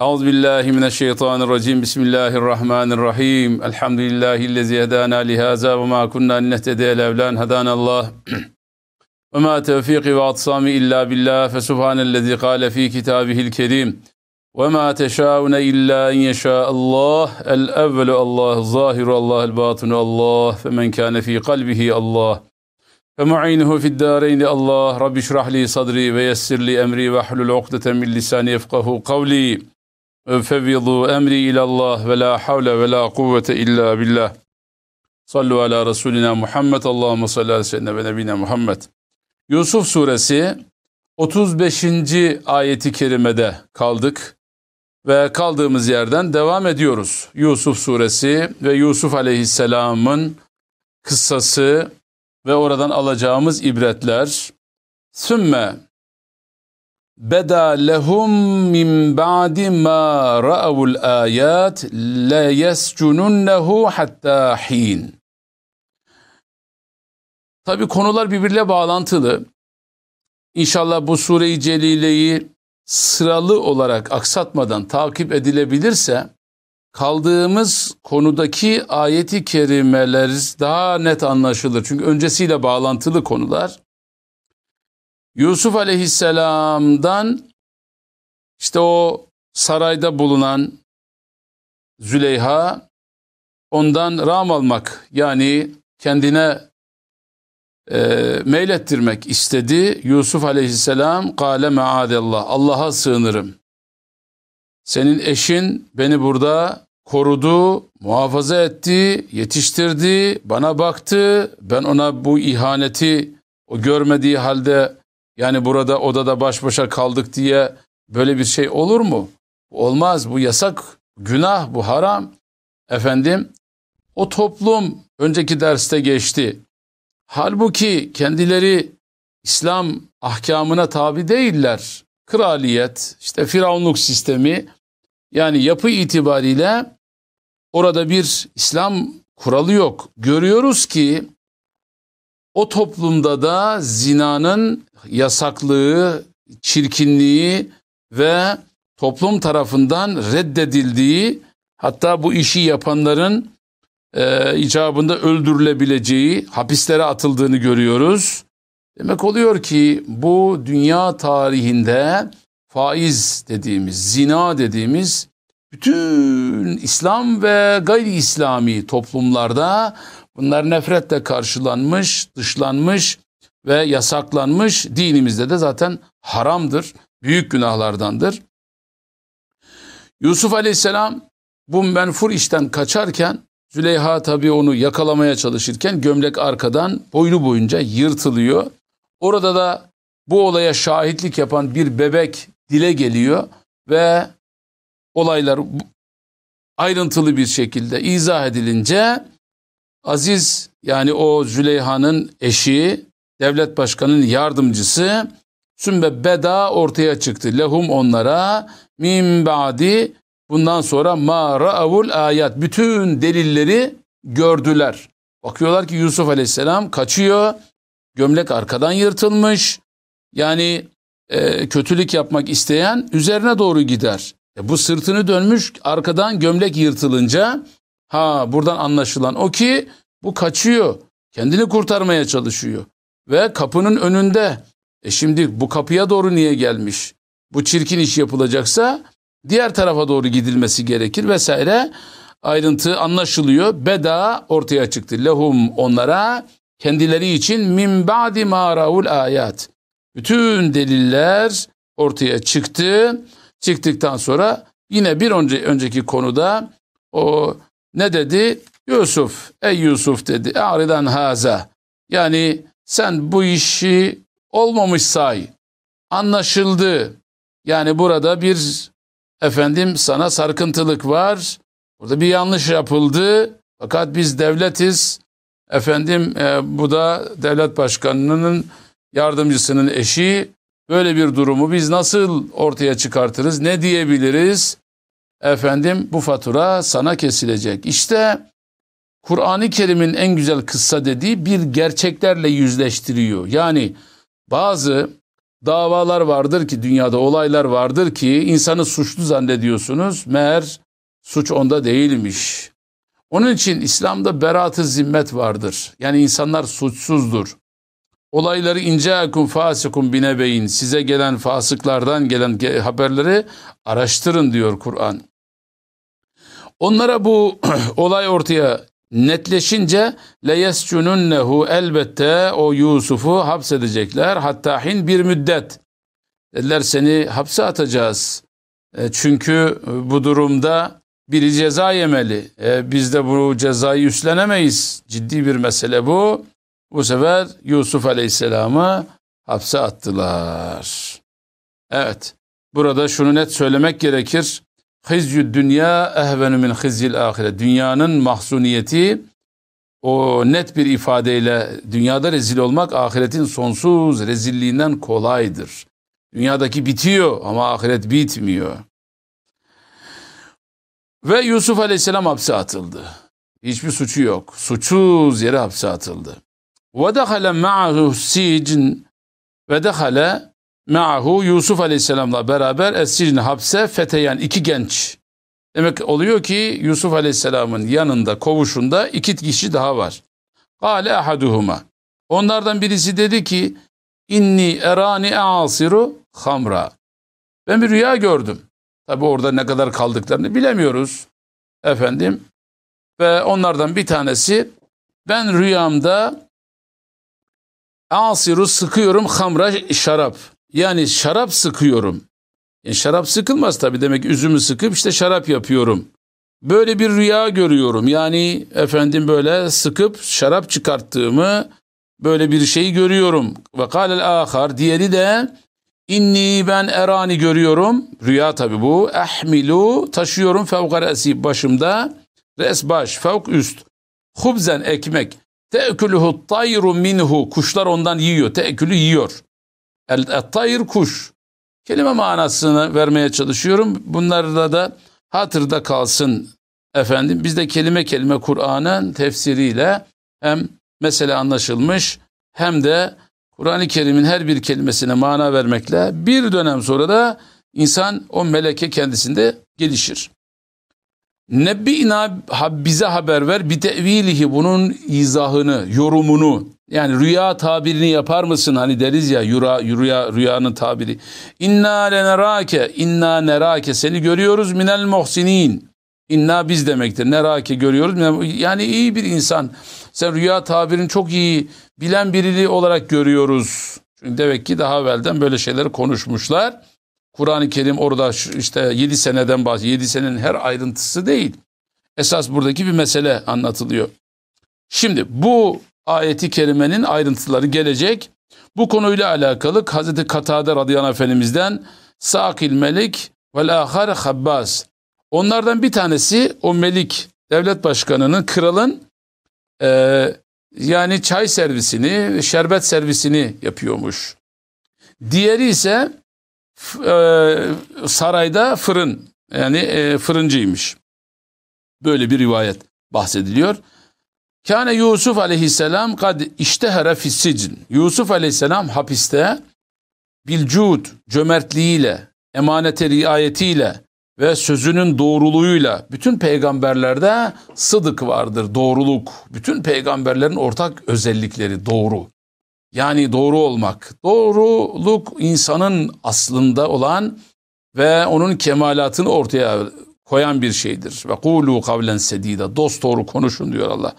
أعوذ بالله من الشيطان الرجيم. بسم الله الرحمن الرحيم. الحمد لله الذي هدانا لهذا وما كنا لنهتدي لولا أن هدانا الله. وما توفيقي وأعتصامي إلا بالله فسبحان الذي قال في كتابه الكريم. وما تشاءون إلا أن يشاء الله. الأول الله الظاهر الله الباطن الله. فمن كان في قلبه الله. فمعينه في الدارين الله. رب اشرح لي صدري ويسر لي أمري واحلل عقدة من لساني يفقه قولي. Fevvidu emri ilallah ve la havle ve la kuvvete illa billah. Sallu ala Resulina Muhammed. Allahümme salli ala seyyidina ve nebine Muhammed. Yusuf suresi 35. ayeti kerimede kaldık ve kaldığımız yerden devam ediyoruz. Yusuf suresi ve Yusuf aleyhisselamın kıssası ve oradan alacağımız ibretler. Sümme beda lehum min ba'di ma ra'avul ayat la yescununnehu hatta hin. Tabi konular birbirle bağlantılı. İnşallah bu sure-i celileyi sıralı olarak aksatmadan takip edilebilirse kaldığımız konudaki ayeti kerimeler daha net anlaşılır. Çünkü öncesiyle bağlantılı konular. Yusuf aleyhisselamdan işte o sarayda bulunan Züleyha ondan ram almak yani kendine e, meylettirmek istedi. Yusuf aleyhisselam kâle meadellah Allah'a sığınırım. Senin eşin beni burada korudu, muhafaza etti, yetiştirdi, bana baktı. Ben ona bu ihaneti o görmediği halde yani burada odada baş başa kaldık diye böyle bir şey olur mu? Olmaz. Bu yasak, günah, bu haram. Efendim, o toplum önceki derste geçti. Halbuki kendileri İslam ahkamına tabi değiller. Kraliyet, işte firavunluk sistemi yani yapı itibariyle orada bir İslam kuralı yok. Görüyoruz ki o toplumda da zinanın yasaklığı, çirkinliği ve toplum tarafından reddedildiği hatta bu işi yapanların e, icabında öldürülebileceği, hapislere atıldığını görüyoruz. Demek oluyor ki bu dünya tarihinde faiz dediğimiz, zina dediğimiz bütün İslam ve gayri İslami toplumlarda bunlar nefretle karşılanmış, dışlanmış ve yasaklanmış. Dinimizde de zaten haramdır, büyük günahlardandır. Yusuf Aleyhisselam bu menfur işten kaçarken Züleyha tabii onu yakalamaya çalışırken gömlek arkadan boynu boyunca yırtılıyor. Orada da bu olaya şahitlik yapan bir bebek dile geliyor ve olaylar ayrıntılı bir şekilde izah edilince Aziz yani o Züleyha'nın eşi, devlet başkanının yardımcısı Sümbe Beda ortaya çıktı. Lehum onlara min ba'di bundan sonra ma ra'avul ayat bütün delilleri gördüler. Bakıyorlar ki Yusuf Aleyhisselam kaçıyor. Gömlek arkadan yırtılmış. Yani e, kötülük yapmak isteyen üzerine doğru gider. E, bu sırtını dönmüş arkadan gömlek yırtılınca ha buradan anlaşılan o ki bu kaçıyor. Kendini kurtarmaya çalışıyor. Ve kapının önünde. E şimdi bu kapıya doğru niye gelmiş? Bu çirkin iş yapılacaksa diğer tarafa doğru gidilmesi gerekir vesaire. Ayrıntı anlaşılıyor. Beda ortaya çıktı. Lehum onlara kendileri için min ba'di ma raul ayat. Bütün deliller ortaya çıktı. Çıktıktan sonra yine bir önce, önceki konuda o ne dedi? Yusuf, ey Yusuf dedi. Aridan haza. Yani sen bu işi olmamış say. Anlaşıldı. Yani burada bir efendim sana sarkıntılık var. Burada bir yanlış yapıldı. Fakat biz devletiz. Efendim e, bu da devlet başkanının yardımcısının eşi. Böyle bir durumu biz nasıl ortaya çıkartırız? Ne diyebiliriz? Efendim bu fatura sana kesilecek. İşte Kur'an-ı Kerim'in en güzel kıssa dediği bir gerçeklerle yüzleştiriyor. Yani bazı davalar vardır ki dünyada olaylar vardır ki insanı suçlu zannediyorsunuz. Meğer suç onda değilmiş. Onun için İslam'da berat-ı zimmet vardır. Yani insanlar suçsuzdur. Olayları inceakum fasikum binebeyin size gelen fasıklardan gelen haberleri araştırın diyor Kur'an. Onlara bu olay ortaya netleşince leyescununnehu elbette o Yusuf'u hapsedecekler hatta hin bir müddet. Dediler seni hapse atacağız. E, çünkü bu durumda biri ceza yemeli. E, biz de bu cezayı üstlenemeyiz. Ciddi bir mesele bu. Bu sefer Yusuf Aleyhisselam'ı hapse attılar. Evet. Burada şunu net söylemek gerekir. Hizyü dünya ehvenü min hizyil ahiret. Dünyanın mahzuniyeti o net bir ifadeyle dünyada rezil olmak ahiretin sonsuz rezilliğinden kolaydır. Dünyadaki bitiyor ama ahiret bitmiyor. Ve Yusuf Aleyhisselam hapse atıldı. Hiçbir suçu yok. Suçsuz yere hapse atıldı. Ma'ahu sicn ve dehale ma'ahu Yusuf Aleyhisselam'la beraber es hapse feteyen iki genç. Demek oluyor ki Yusuf Aleyhisselam'ın yanında kovuşunda iki kişi daha var. Kale ahaduhuma. Onlardan birisi dedi ki inni erani asiru hamra. Ben bir rüya gördüm. Tabi orada ne kadar kaldıklarını bilemiyoruz. Efendim. Ve onlardan bir tanesi ben rüyamda asiru sıkıyorum hamra şarap. Yani şarap sıkıyorum. Yani şarap sıkılmaz tabi demek üzümü sıkıp işte şarap yapıyorum. Böyle bir rüya görüyorum. Yani efendim böyle sıkıp şarap çıkarttığımı böyle bir şey görüyorum. Ve kâlel âhar diğeri de inni ben erani görüyorum. Rüya tabi bu. Ehmilu taşıyorum fevka re'si başımda. Res baş fevk üst. Hubzen ekmek. Te'külühü tayru minhu. Kuşlar ondan yiyor. Te'külü yiyor. El-tayr kuş. Kelime manasını vermeye çalışıyorum. Bunlarla da hatırda kalsın efendim. Biz de kelime kelime Kur'an'ın tefsiriyle hem mesele anlaşılmış hem de Kur'an-ı Kerim'in her bir kelimesine mana vermekle bir dönem sonra da insan o meleke kendisinde gelişir. Nebbina bize haber ver bir tevilihi bunun izahını, yorumunu yani rüya tabirini yapar mısın? Hani deriz ya rüya, rüya rüyanın tabiri. İnna lenerake, inna nerake seni görüyoruz minel muhsinin. İnna biz demektir. Nerake görüyoruz. Yani iyi bir insan. Sen rüya tabirini çok iyi bilen birili olarak görüyoruz. Çünkü demek ki daha evvelden böyle şeyleri konuşmuşlar. Kur'an-ı Kerim orada işte 7 seneden bahsediyor. 7 senenin her ayrıntısı değil. Esas buradaki bir mesele anlatılıyor. Şimdi bu ayeti kerimenin ayrıntıları gelecek. Bu konuyla alakalı Hazreti Katade radıyallahu efendimizden Sakil Melik ve ahar Habbas. Onlardan bir tanesi o Melik devlet başkanının kralın e, yani çay servisini, şerbet servisini yapıyormuş. Diğeri ise e, sarayda fırın yani e, fırıncıymış. Böyle bir rivayet bahsediliyor. Kâne Yusuf aleyhisselam kad iştehere fissicin. Yusuf aleyhisselam hapiste bilcud, cömertliğiyle, emanete riayetiyle ve sözünün doğruluğuyla bütün peygamberlerde sıdık vardır, doğruluk. Bütün peygamberlerin ortak özellikleri doğru. Yani doğru olmak. Doğruluk insanın aslında olan ve onun kemalatını ortaya koyan bir şeydir. Ve kulu kavlen sedida. Dost doğru konuşun diyor Allah.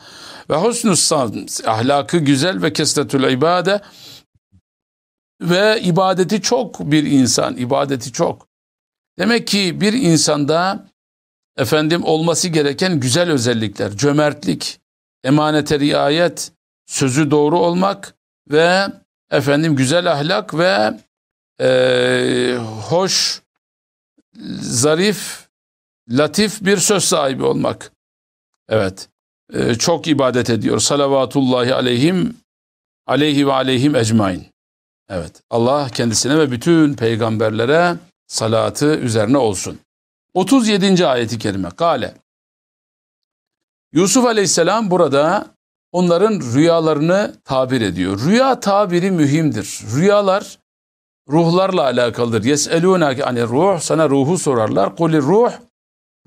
Ve husnü ahlakı güzel ve kesretül ibade ve ibadeti çok bir insan, ibadeti çok. Demek ki bir insanda efendim olması gereken güzel özellikler, cömertlik, emanete riayet, sözü doğru olmak ve efendim güzel ahlak ve e, hoş, zarif, latif bir söz sahibi olmak. Evet. E, çok ibadet ediyor. Salavatullahi aleyhim aleyhi ve aleyhim ecmain. Evet. Allah kendisine ve bütün peygamberlere salatı üzerine olsun. 37. ayeti kerime. Kale. Yusuf aleyhisselam burada onların rüyalarını tabir ediyor. Rüya tabiri mühimdir. Rüyalar ruhlarla alakalıdır. Yeselûne hani ruh sana ruhu sorarlar. Kuli ruh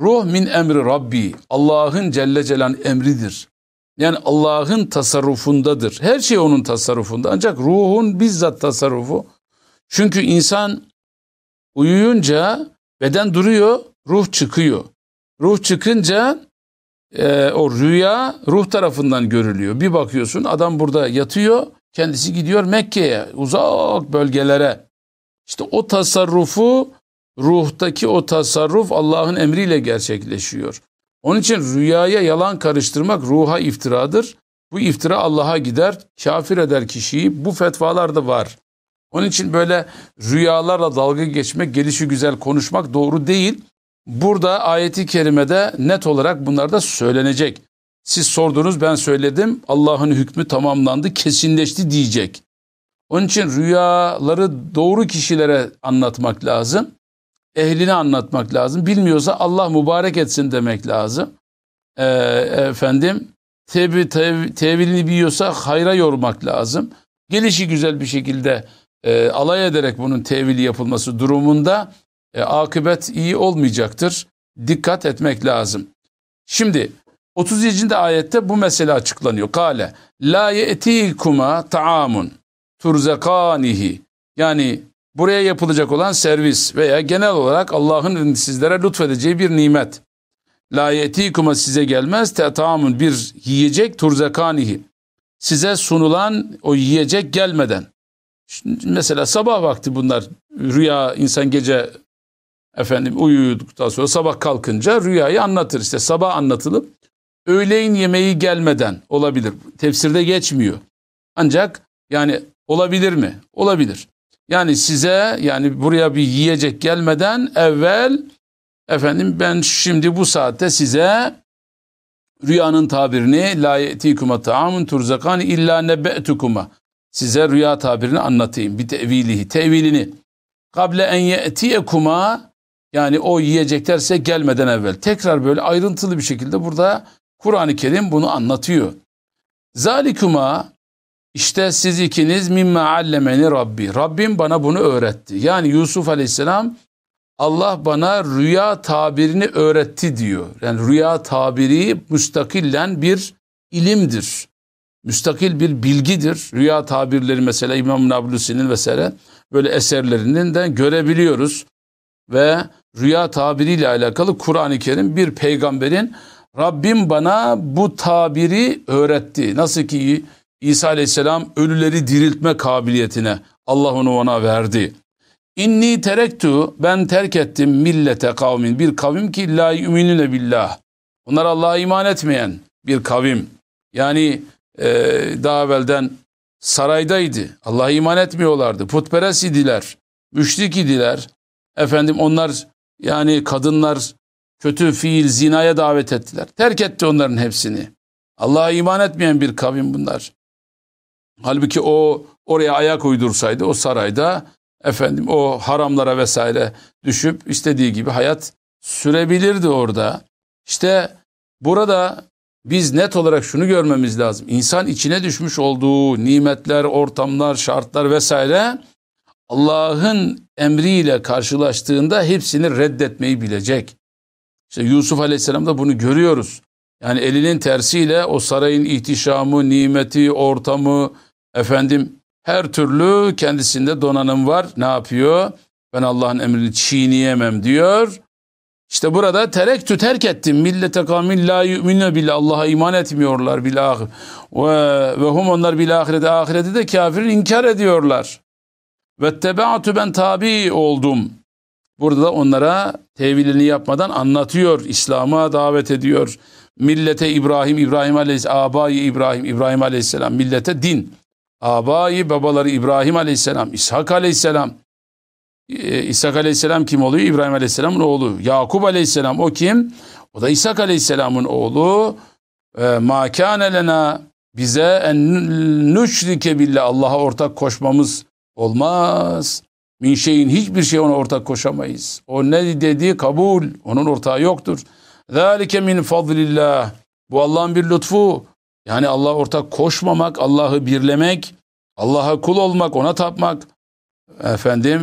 ruh min emri Rabbi. Allah'ın Celle Celal emridir. Yani Allah'ın tasarrufundadır. Her şey onun tasarrufunda. Ancak ruhun bizzat tasarrufu. Çünkü insan uyuyunca beden duruyor, ruh çıkıyor. Ruh çıkınca e, o rüya ruh tarafından görülüyor. Bir bakıyorsun adam burada yatıyor, kendisi gidiyor Mekke'ye, uzak bölgelere. İşte o tasarrufu, ruhtaki o tasarruf Allah'ın emriyle gerçekleşiyor. Onun için rüyaya yalan karıştırmak ruha iftiradır. Bu iftira Allah'a gider, kafir eder kişiyi. Bu fetvalar da var. Onun için böyle rüyalarla dalga geçmek, gelişi güzel konuşmak doğru değil. Burada ayeti kerimede net olarak bunlar da söylenecek. Siz sordunuz ben söyledim. Allah'ın hükmü tamamlandı, kesinleşti diyecek. Onun için rüyaları doğru kişilere anlatmak lazım. Ehline anlatmak lazım. Bilmiyorsa Allah mübarek etsin demek lazım. Ee, efendim tev, tev, tevilini biliyorsa hayra yormak lazım. Gelişi güzel bir şekilde e, alay ederek bunun tevili yapılması durumunda e, akıbet iyi olmayacaktır. Dikkat etmek lazım. Şimdi 37. ayette bu mesele açıklanıyor. Kale la ye'tikuma ta'amun turzakanihi yani buraya yapılacak olan servis veya genel olarak Allah'ın sizlere lütfedeceği bir nimet. La ye'tikuma size gelmez ta'amun bir yiyecek turzakanihi size sunulan o yiyecek gelmeden. Mesela sabah vakti bunlar rüya insan gece efendim uyuduktan sonra sabah kalkınca rüyayı anlatır. İşte sabah anlatılıp öğleyin yemeği gelmeden olabilir. Tefsirde geçmiyor. Ancak yani olabilir mi? Olabilir. Yani size yani buraya bir yiyecek gelmeden evvel efendim ben şimdi bu saatte size rüyanın tabirini la yetikuma taamun turzakani illa nebe'tukuma size rüya tabirini anlatayım. Bir tevilihi, tevilini. Kable en ye'tiyekuma yani o yiyecekler size gelmeden evvel. Tekrar böyle ayrıntılı bir şekilde burada Kur'an-ı Kerim bunu anlatıyor. Zalikuma işte siz ikiniz mimme allemeni Rabbi. Rabbim bana bunu öğretti. Yani Yusuf Aleyhisselam Allah bana rüya tabirini öğretti diyor. Yani rüya tabiri müstakillen bir ilimdir müstakil bir bilgidir. Rüya tabirleri mesela İmam Nablusi'nin vesaire böyle eserlerinden de görebiliyoruz. Ve rüya tabiriyle alakalı Kur'an-ı Kerim bir peygamberin Rabbim bana bu tabiri öğretti. Nasıl ki İsa aleyhisselam ölüleri diriltme kabiliyetine Allah onu ona verdi. İnni terektu ben terk ettim millete kavmin bir kavim ki la yu'minune billah. Onlar Allah'a iman etmeyen bir kavim. Yani e, daha evvelden saraydaydı. Allah'a iman etmiyorlardı. Putperest idiler. Müşrik idiler. Efendim onlar yani kadınlar kötü fiil zinaya davet ettiler. Terk etti onların hepsini. Allah'a iman etmeyen bir kavim bunlar. Halbuki o oraya ayak uydursaydı o sarayda efendim o haramlara vesaire düşüp istediği gibi hayat sürebilirdi orada. İşte burada biz net olarak şunu görmemiz lazım. İnsan içine düşmüş olduğu nimetler, ortamlar, şartlar vesaire Allah'ın emriyle karşılaştığında hepsini reddetmeyi bilecek. İşte Yusuf Aleyhisselam'da bunu görüyoruz. Yani elinin tersiyle o sarayın ihtişamı, nimeti, ortamı, efendim her türlü kendisinde donanım var. Ne yapıyor? Ben Allah'ın emrini çiğneyemem diyor. İşte burada terektü terk ettim. Millete kavmin la yu'minu billah. Allah'a iman etmiyorlar billah. Ve, ve hum onlar bil ahirete ahireti de kafirin inkar ediyorlar. Ve tebaatü ben tabi oldum. Burada da onlara tevilini yapmadan anlatıyor. İslam'a davet ediyor. Millete İbrahim, İbrahim aleyhisselam, abayı İbrahim, İbrahim aleyhisselam, millete din. Abayı babaları İbrahim aleyhisselam, İshak aleyhisselam, e, İshak Aleyhisselam kim oluyor? İbrahim Aleyhisselam'ın oğlu. Yakup Aleyhisselam o kim? O da İshak Aleyhisselam'ın oğlu. E, Ma kâne lena bize en nüşrike billah Allah'a ortak koşmamız olmaz. Min şeyin hiçbir şey ona ortak koşamayız. O ne dediği kabul. Onun ortağı yoktur. Zalike min fadlillah. Bu Allah'ın bir lütfu. Yani Allah'a ortak koşmamak, Allah'ı birlemek, Allah'a kul olmak, ona tapmak. efendim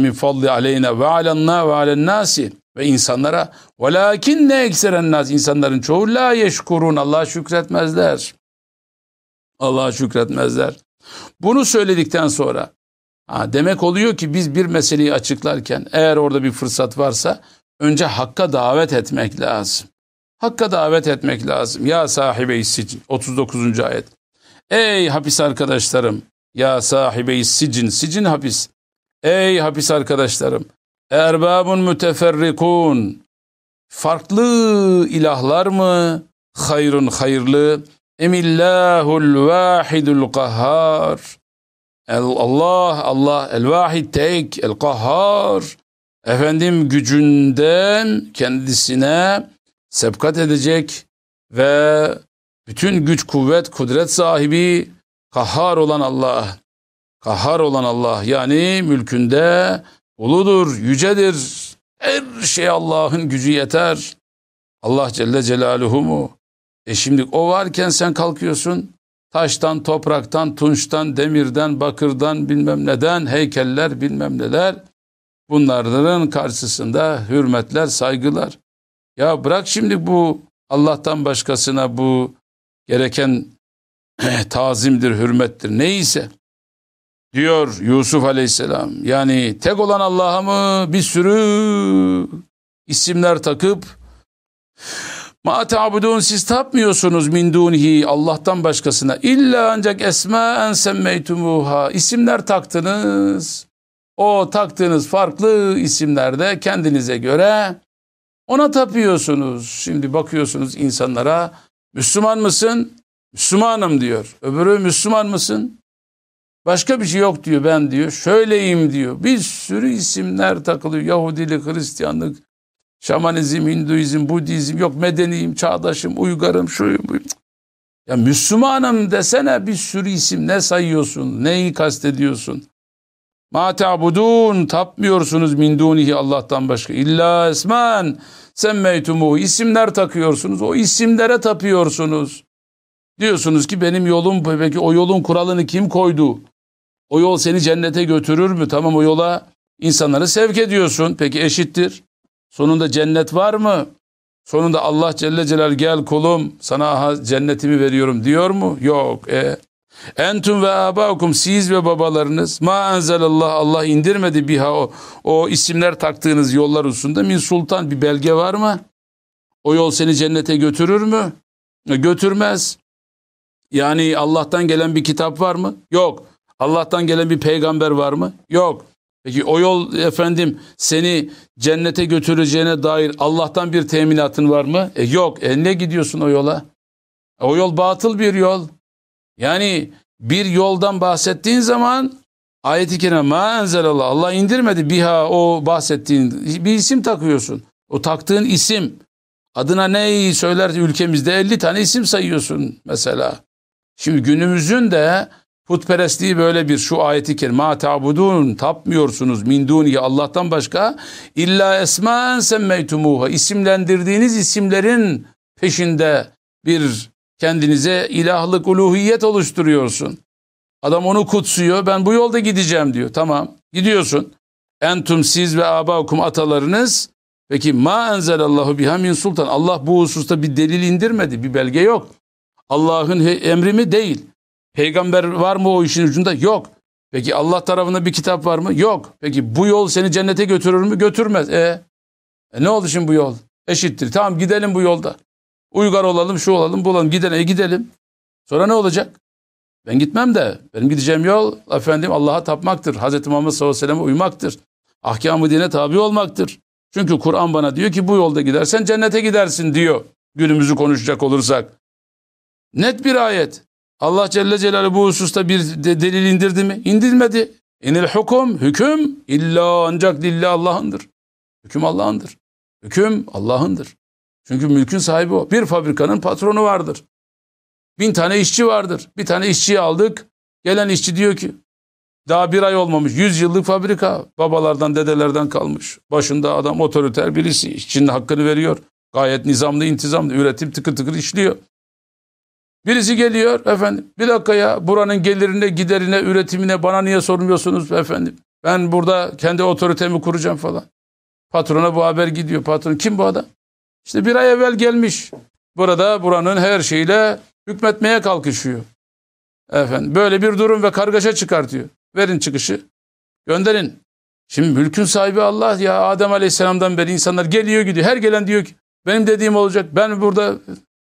min fadli aleyna ve alanna ve alen nasi ve insanlara velakin ne ekseren nas insanların çoğu la yeşkurun Allah'a şükretmezler. Allah'a şükretmezler. Bunu söyledikten sonra ha, demek oluyor ki biz bir meseleyi açıklarken eğer orada bir fırsat varsa önce hakka davet etmek lazım. Hakka davet etmek lazım. Ya sahibe sicin 39. ayet. Ey hapis arkadaşlarım ya sahibe sicin sicin hapis. Ey hapis arkadaşlarım erbabun müteferrikun farklı ilahlar mı hayrun hayırlı emillahul vahidul kahhar Allah Allah el vahid tek el kahhar efendim gücünden kendisine sebkat edecek ve bütün güç, kuvvet, kudret sahibi kahhar olan Allah. Kahhar olan Allah yani mülkünde uludur, yücedir. Her şey Allah'ın gücü yeter. Allah Celle Celaluhu mu? E şimdi o varken sen kalkıyorsun taştan, topraktan, tunçtan, demirden, bakırdan bilmem neden heykeller bilmem neler bunların karşısında hürmetler, saygılar. Ya bırak şimdi bu Allah'tan başkasına bu gereken tazimdir, hürmettir neyse. Diyor Yusuf Aleyhisselam. Yani tek olan Allah'a mı bir sürü isimler takıp Ma ta'budun siz tapmıyorsunuz min dunihi Allah'tan başkasına. İlla ancak esmaen semmeytumuha isimler taktınız. O taktığınız farklı isimlerde kendinize göre ona tapıyorsunuz. Şimdi bakıyorsunuz insanlara Müslüman mısın? Müslümanım diyor. Öbürü Müslüman mısın? Başka bir şey yok diyor ben diyor. Şöyleyim diyor. Bir sürü isimler takılıyor. Yahudilik, Hristiyanlık, Şamanizm, Hinduizm, Budizm, yok medeniyim, çağdaşım, uygarım, şuyum, buyum. Ya Müslümanım desene bir sürü isim ne sayıyorsun, neyi kastediyorsun? Ma ta'budun tapmıyorsunuz min dunihi Allah'tan başka. İlla esman semmeytumu isimler takıyorsunuz. O isimlere tapıyorsunuz. Diyorsunuz ki benim yolum peki o yolun kuralını kim koydu? O yol seni cennete götürür mü? Tamam o yola insanları sevk ediyorsun. Peki eşittir. Sonunda cennet var mı? Sonunda Allah Celle Celal gel kulum sana cennetimi veriyorum diyor mu? Yok. E, Entum ve abakum siz ve babalarınız ma enzelallah Allah indirmedi biha o, o isimler taktığınız yollar hususunda min sultan bir belge var mı? O yol seni cennete götürür mü? E, götürmez. Yani Allah'tan gelen bir kitap var mı? Yok. Allah'tan gelen bir peygamber var mı? Yok. Peki o yol efendim seni cennete götüreceğine dair Allah'tan bir teminatın var mı? E yok. E ne gidiyorsun o yola? E, o yol batıl bir yol. Yani bir yoldan bahsettiğin zaman ayet-i kerime enzelallah Allah indirmedi biha o bahsettiğin bir isim takıyorsun. O taktığın isim adına neyi söyler ülkemizde 50 tane isim sayıyorsun mesela. Şimdi günümüzün de putperestliği böyle bir şu ayeti kerime ta'budun tapmıyorsunuz min dunihi Allah'tan başka illa esmaen semmeytumuha isimlendirdiğiniz isimlerin peşinde bir kendinize ilahlık, uluhiyet oluşturuyorsun. Adam onu kutsuyor. Ben bu yolda gideceğim diyor. Tamam. Gidiyorsun. Entum siz ve abaukum atalarınız. Peki ma enzelallahu biha min sultan. Allah bu hususta bir delil indirmedi. Bir belge yok. Allah'ın emri mi? Değil. Peygamber var mı o işin ucunda? Yok. Peki Allah tarafında bir kitap var mı? Yok. Peki bu yol seni cennete götürür mü? Götürmez. E, e ne oldu şimdi bu yol? Eşittir. Tamam gidelim bu yolda. Uygar olalım, şu olalım, bu olalım, gidene gidelim. Sonra ne olacak? Ben gitmem de benim gideceğim yol efendim Allah'a tapmaktır. Hz. Muhammed sallallahu aleyhi ve sellem'e uymaktır. Ahkam-ı dine tabi olmaktır. Çünkü Kur'an bana diyor ki bu yolda gidersen cennete gidersin diyor. Günümüzü konuşacak olursak. Net bir ayet. Allah Celle Celaluhu bu hususta bir de delil indirdi mi? İndirmedi. İnil hukum, hüküm illa ancak lillah Allah'ındır. Hüküm Allah'ındır. Hüküm Allah'ındır. Çünkü mülkün sahibi o. Bir fabrikanın patronu vardır. Bin tane işçi vardır. Bir tane işçiyi aldık. Gelen işçi diyor ki daha bir ay olmamış. Yüz yıllık fabrika. Babalardan dedelerden kalmış. Başında adam otoriter birisi. İşçinin hakkını veriyor. Gayet nizamlı intizamlı. Üretim tıkır tıkır işliyor. Birisi geliyor efendim bir dakika ya buranın gelirine giderine üretimine bana niye sormuyorsunuz efendim. Ben burada kendi otoritemi kuracağım falan. Patrona bu haber gidiyor. Patron kim bu adam? İşte bir ay evvel gelmiş. Burada buranın her şeyiyle hükmetmeye kalkışıyor. Efendim böyle bir durum ve kargaşa çıkartıyor. Verin çıkışı. Gönderin. Şimdi mülkün sahibi Allah ya Adem Aleyhisselam'dan beri insanlar geliyor gidiyor. Her gelen diyor ki benim dediğim olacak. Ben burada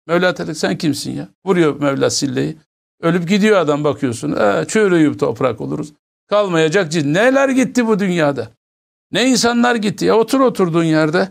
Mevla Teala sen kimsin ya? Vuruyor Mevla silleyi. Ölüp gidiyor adam bakıyorsun. E, çürüyüp toprak oluruz. Kalmayacak cin. Neler gitti bu dünyada? Ne insanlar gitti ya otur oturduğun yerde.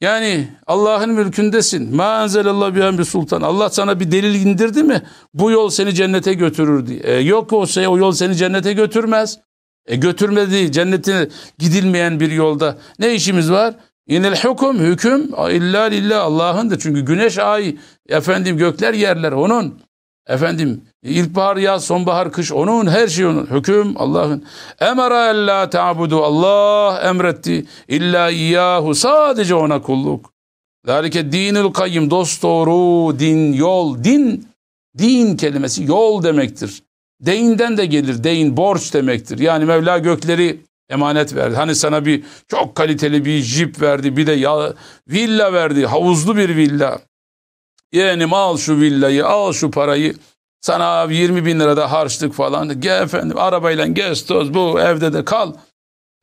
Yani Allah'ın mülkündesin. Ma enzelallah bihan bir sultan. Allah sana bir delil indirdi mi? Bu yol seni cennete götürür diye. E, yok olsa o yol seni cennete götürmez. E götürmedi cennetine gidilmeyen bir yolda. Ne işimiz var? İnel hukum hüküm illa lillah Allah'ındır. Çünkü güneş ay efendim gökler yerler onun. Efendim ilkbahar yaz sonbahar kış onun her şey onun. Hüküm Allah'ın. Emara ella ta'budu Allah emretti illa iyyahu sadece ona kulluk. Zalike dinul kayyim dost doğru din yol din din kelimesi yol demektir. Deyinden de gelir. Deyin borç demektir. Yani Mevla gökleri emanet verdi. Hani sana bir çok kaliteli bir jip verdi. Bir de ya, villa verdi. Havuzlu bir villa. Yeğenim al şu villayı, al şu parayı. Sana 20 bin lirada harçlık falan. Gel efendim arabayla gez toz bu evde de kal.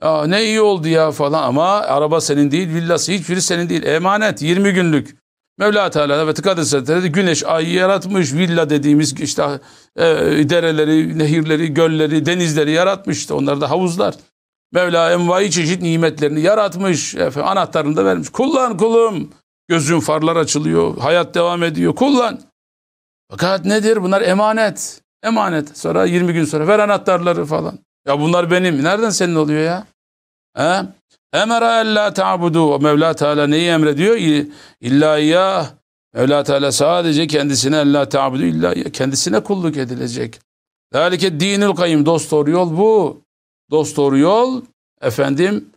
Aa, ne iyi oldu ya falan ama araba senin değil, villası hiçbiri senin değil. Emanet 20 günlük. Mevla Teala ve Tıkadı Hazretleri güneş ayı yaratmış. Villa dediğimiz işte e, dereleri, nehirleri, gölleri, denizleri yaratmıştı. Onlar da havuzlar. Mevla envai çeşit nimetlerini yaratmış. Efendim, anahtarını da vermiş. Kullan kulum. Gözün farlar açılıyor. Hayat devam ediyor. Kullan. Fakat nedir? Bunlar emanet. Emanet. Sonra 20 gün sonra ver anahtarları falan. Ya bunlar benim. Nereden senin oluyor ya? He? Emera ella ta'budu. Mevla Teala neyi emrediyor? İlla ya. Mevla Teala sadece kendisine ella ta'budu illa kendisine kulluk edilecek. Zalike dinil kayyim. Dost doğru yol bu. Dost doğru yol efendim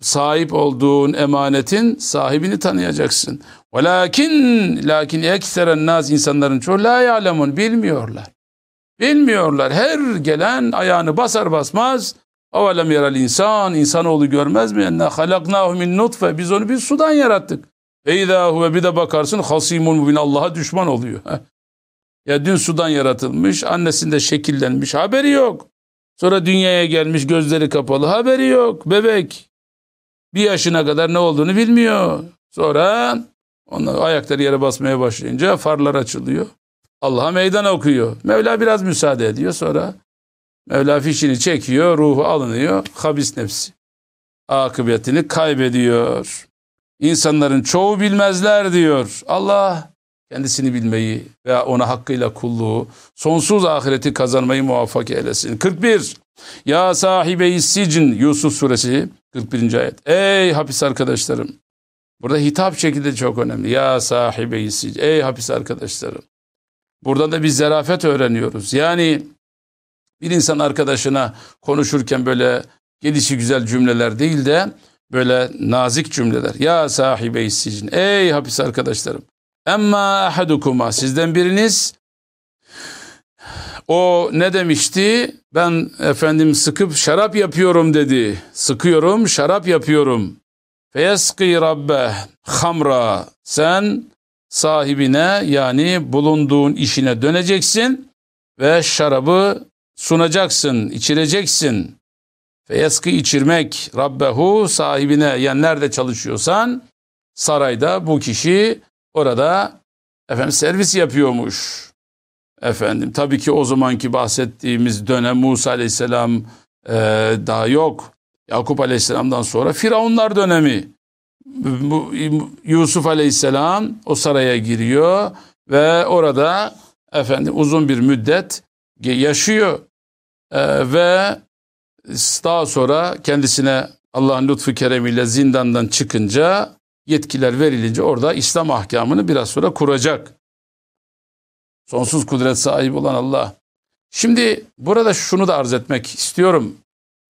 sahip olduğun emanetin sahibini tanıyacaksın. Velakin lakin ekseren naz insanların çoğu la ya'lemun bilmiyorlar. Bilmiyorlar. Her gelen ayağını basar basmaz Avelem yeral insan, insanoğlu görmez mi? Enne halaknahu min nutfe. Biz onu bir sudan yarattık. Eyda huve bir de bakarsın hasimun mubin Allah'a düşman oluyor. ya dün sudan yaratılmış, annesinde şekillenmiş, haberi yok. Sonra dünyaya gelmiş, gözleri kapalı, haberi yok. Bebek. Bir yaşına kadar ne olduğunu bilmiyor. Sonra onlar ayakları yere basmaya başlayınca farlar açılıyor. Allah'a meydan okuyor. Mevla biraz müsaade ediyor. Sonra Mevla fişini çekiyor, ruhu alınıyor, habis nefsi. Akıbetini kaybediyor. İnsanların çoğu bilmezler diyor. Allah kendisini bilmeyi ve ona hakkıyla kulluğu, sonsuz ahireti kazanmayı muvaffak eylesin. 41. Ya sahibe sicin Yusuf suresi 41. ayet. Ey hapis arkadaşlarım. Burada hitap şekilde çok önemli. Ya sahibe sicin. Ey hapis arkadaşlarım. Burada da bir zerafet öğreniyoruz. Yani bir insan arkadaşına konuşurken böyle gelişi güzel cümleler değil de böyle nazik cümleler. Ya sahibe sicin. Ey hapis arkadaşlarım. Emma ahadukuma sizden biriniz o ne demişti? Ben efendim sıkıp şarap yapıyorum dedi. Sıkıyorum, şarap yapıyorum. Feyeski rabbe hamra. Sen sahibine yani bulunduğun işine döneceksin ve şarabı sunacaksın, içireceksin. Feyeski içirmek rabbehu sahibine yani nerede çalışıyorsan sarayda bu kişi orada efendim servis yapıyormuş. Efendim tabii ki o zamanki bahsettiğimiz dönem Musa Aleyhisselam e, daha yok. Yakup Aleyhisselam'dan sonra Firavunlar dönemi. Bu, Yusuf Aleyhisselam o saraya giriyor ve orada efendim uzun bir müddet yaşıyor. E, ve daha sonra kendisine Allah'ın lütfu keremiyle zindandan çıkınca yetkiler verilince orada İslam ahkamını biraz sonra kuracak. Sonsuz kudret sahibi olan Allah. Şimdi burada şunu da arz etmek istiyorum.